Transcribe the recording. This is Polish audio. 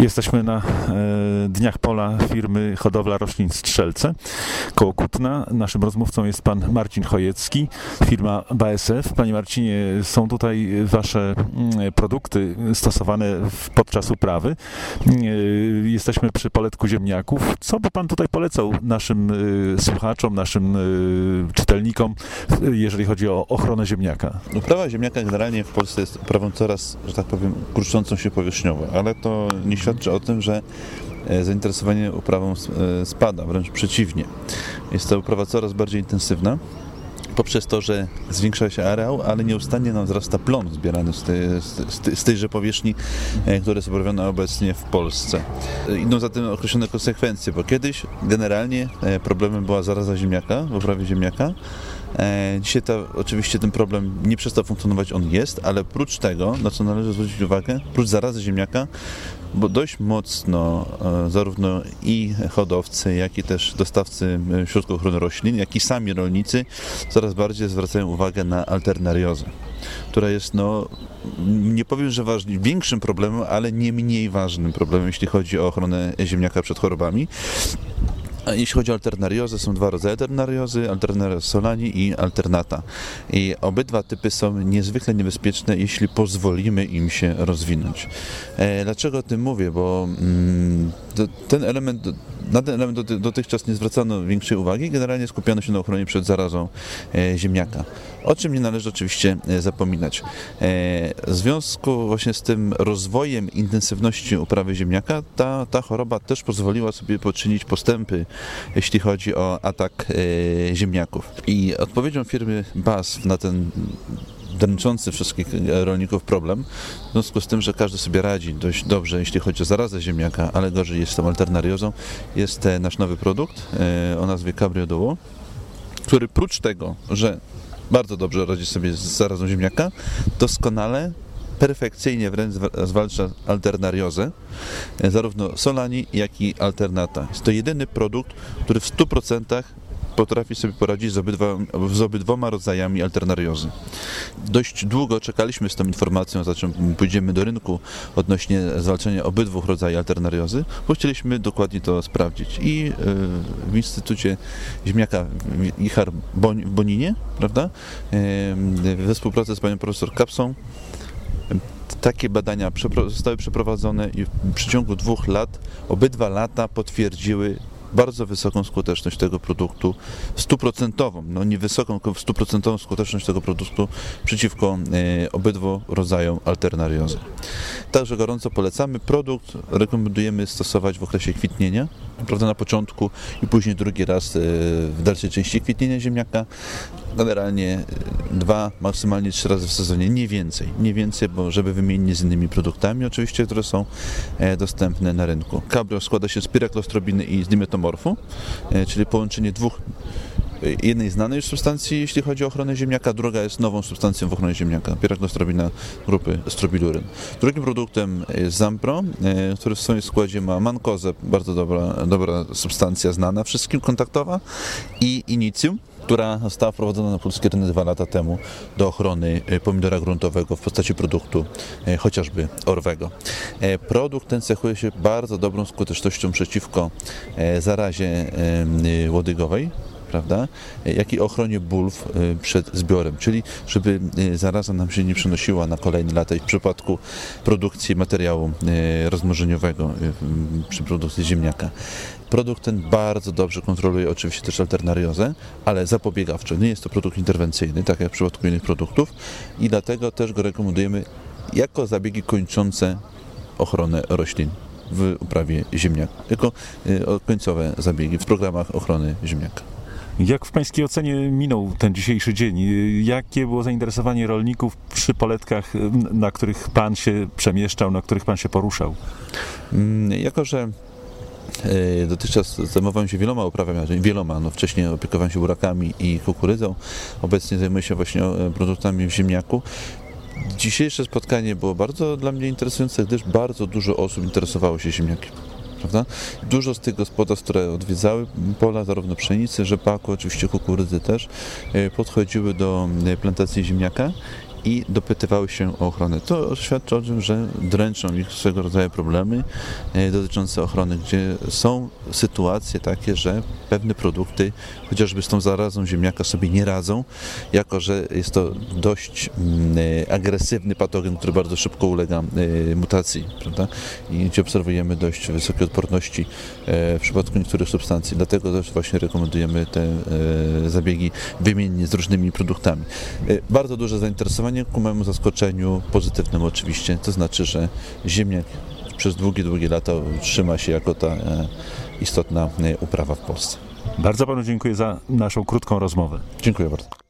Jesteśmy na e, Dniach Pola firmy Hodowla Roślin Strzelce koło Kutna. Naszym rozmówcą jest pan Marcin Chojecki, firma BASF. Panie Marcinie, są tutaj wasze mm, produkty stosowane podczas uprawy. E, jesteśmy przy poletku ziemniaków. Co by pan tutaj polecał naszym e, słuchaczom, naszym czytelnikom, jeżeli chodzi o ochronę ziemniaka? Uprawa ziemniaka generalnie w Polsce jest uprawą coraz, że tak powiem, kurczącą się powierzchniowo, ale to nie o tym, że e, zainteresowanie uprawą e, spada, wręcz przeciwnie. Jest to uprawa coraz bardziej intensywna poprzez to, że zwiększa się areał, ale nieustannie nam wzrasta plon zbierany z, tej, z, tejże powierzchni, e, które jest uprawione obecnie w Polsce. Idą za tym określone konsekwencje, bo kiedyś generalnie problemem była zaraza ziemniaka, w uprawie ziemniaka, Dzisiaj to, oczywiście ten problem nie przestał funkcjonować, on jest, ale prócz tego, na co należy zwrócić uwagę, prócz zarazy ziemniaka, bo dość mocno e, zarówno i hodowcy, jak i też dostawcy e, środków ochrony roślin, jak i sami rolnicy coraz bardziej zwracają uwagę na alternariozę, która jest, no, nie powiem, że ważnym, większym problemem, ale nie mniej ważnym problemem, jeśli chodzi o ochronę ziemniaka przed chorobami. Jeśli chodzi o alternariozę, są dwa rodzaje alternariozy, alternarios solani i alternata. I obydwa typy są niezwykle niebezpieczne, jeśli pozwolimy im się rozwinąć. E, dlaczego o tym mówię? Bo mm, ten element na ten element dotychczas nie zwracano większej uwagi, generalnie skupiano się na ochronie przed zarazą e, ziemniaka. O czym nie należy oczywiście e, zapominać. E, w związku właśnie z tym rozwojem intensywności uprawy ziemniaka, ta, ta choroba też pozwoliła sobie poczynić postępy, jeśli chodzi o atak ziemniaków. I odpowiedzią firmy BASF na ten dręczący wszystkich rolników problem, w związku z tym, że każdy sobie radzi dość dobrze, jeśli chodzi o zarazę ziemniaka, ale gorzej jest z tą alternariozą, jest nasz nowy produkt e, o nazwie Cabrio Duo, który prócz tego, że bardzo dobrze radzi sobie z zarazą ziemniaka, doskonale perfekcyjnie wręcz zwalcza alternariozę, e, zarówno Solani, jak i alternata. Jest to jedyny produkt, który w 100% potrafi sobie poradzić z, obydwa, z obydwoma rodzajami alternariozy. Dość długo czekaliśmy z tą informacją, za czym pójdziemy do rynku odnośnie zwalczenia obydwu rodzajów alternariozy, bo chcieliśmy dokładnie to sprawdzić. I e, w Instytucie Ziemniaka Ichar w Boninie, prawda, e, we współpracy z panią profesor Kapsą, takie badania zostały przeprowadzone i w przeciągu dwóch lat obydwa lata potwierdziły bardzo wysoką skuteczność tego produktu, stuprocentową, no nie wysoką, stuprocentową skuteczność tego produktu przeciwko e, obydwu rodzajom alternariozy. Także gorąco polecamy. Produkt rekomendujemy stosować w okresie kwitnienia, prawda, na początku i później drugi raz e, w dalszej części kwitnienia ziemniaka. Generalnie e, dwa, maksymalnie trzy razy w sezonie, nie więcej. Nie więcej, bo żeby wymienić z innymi produktami oczywiście, które są dostępne na rynku. Cabrio składa się z piraklostrobiny i z dimetomorfu e, czyli połączenie dwóch e, jednej znanej już substancji, jeśli chodzi o ochronę ziemniaka, druga jest nową substancją w ochronie ziemniaka, piragnostrobina grupy strobiluryn. Drugim produktem jest Zampro, e, który w swoim składzie ma mankozę, bardzo dobra, dobra substancja znana wszystkim, kontaktowa i inicjum, która została wprowadzona na polskie rynek dwa lata temu do ochrony e, pomidora gruntowego w postaci produktu e, chociażby orwego. E, produkt ten cechuje się bardzo dobrą skutecznością przeciwko zarazie łodygowej, prawda, jak i ochronie bulw przed zbiorem, czyli żeby zaraza nam się nie przenosiła na kolejne lata i w przypadku produkcji materiału rozmnożeniowego przy produkcji ziemniaka. Produkt ten bardzo dobrze kontroluje oczywiście też alternariozę, ale zapobiegawczo. Nie jest to produkt interwencyjny, tak jak w przypadku innych produktów i dlatego też go rekomendujemy jako zabiegi kończące ochronę roślin w uprawie ziemniaka, jako y, końcowe zabiegi w programach ochrony ziemniaka. Jak w Pańskiej ocenie minął ten dzisiejszy dzień? Jakie było zainteresowanie rolników przy poletkach, na których Pan się przemieszczał, na których Pan się poruszał? Mm, jako, że E, dotychczas zajmowałem się wieloma uprawami, wieloma, no wcześniej opiekowałem się burakami i kukurydzą, obecnie zajmuję się właśnie e, produktami w ziemniaku. Dzisiejsze spotkanie było bardzo dla mnie interesujące, gdyż bardzo dużo osób interesowało się ziemniakiem. Prawda? Dużo z tych gospodarstw, które odwiedzały pola, zarówno pszenicy, rzepaku, oczywiście kukurydzy też, e, podchodziły do plantacji ziemniaka i dopytywały się o ochronę. To świadczy o tym, że dręczą ich swego rodzaju problemy e, dotyczące ochrony, gdzie są sytuacje takie, że pewne produkty, chociażby z tą zarazą ziemniaka sobie nie radzą, jako że jest to dość mm, e, agresywny patogen, który bardzo szybko ulega e, mutacji, prawda? I gdzie obserwujemy dość wysokie odporności w przypadku niektórych substancji. Dlatego też właśnie rekomendujemy te zabiegi wymiennie z różnymi produktami. Bardzo duże zainteresowanie ku mojemu zaskoczeniu, pozytywnym oczywiście, to znaczy, że ziemniak przez długie, długie lata trzyma się jako ta e, istotna e, uprawa w Polsce. Bardzo panu dziękuję za naszą krótką rozmowę. Dziękuję bardzo.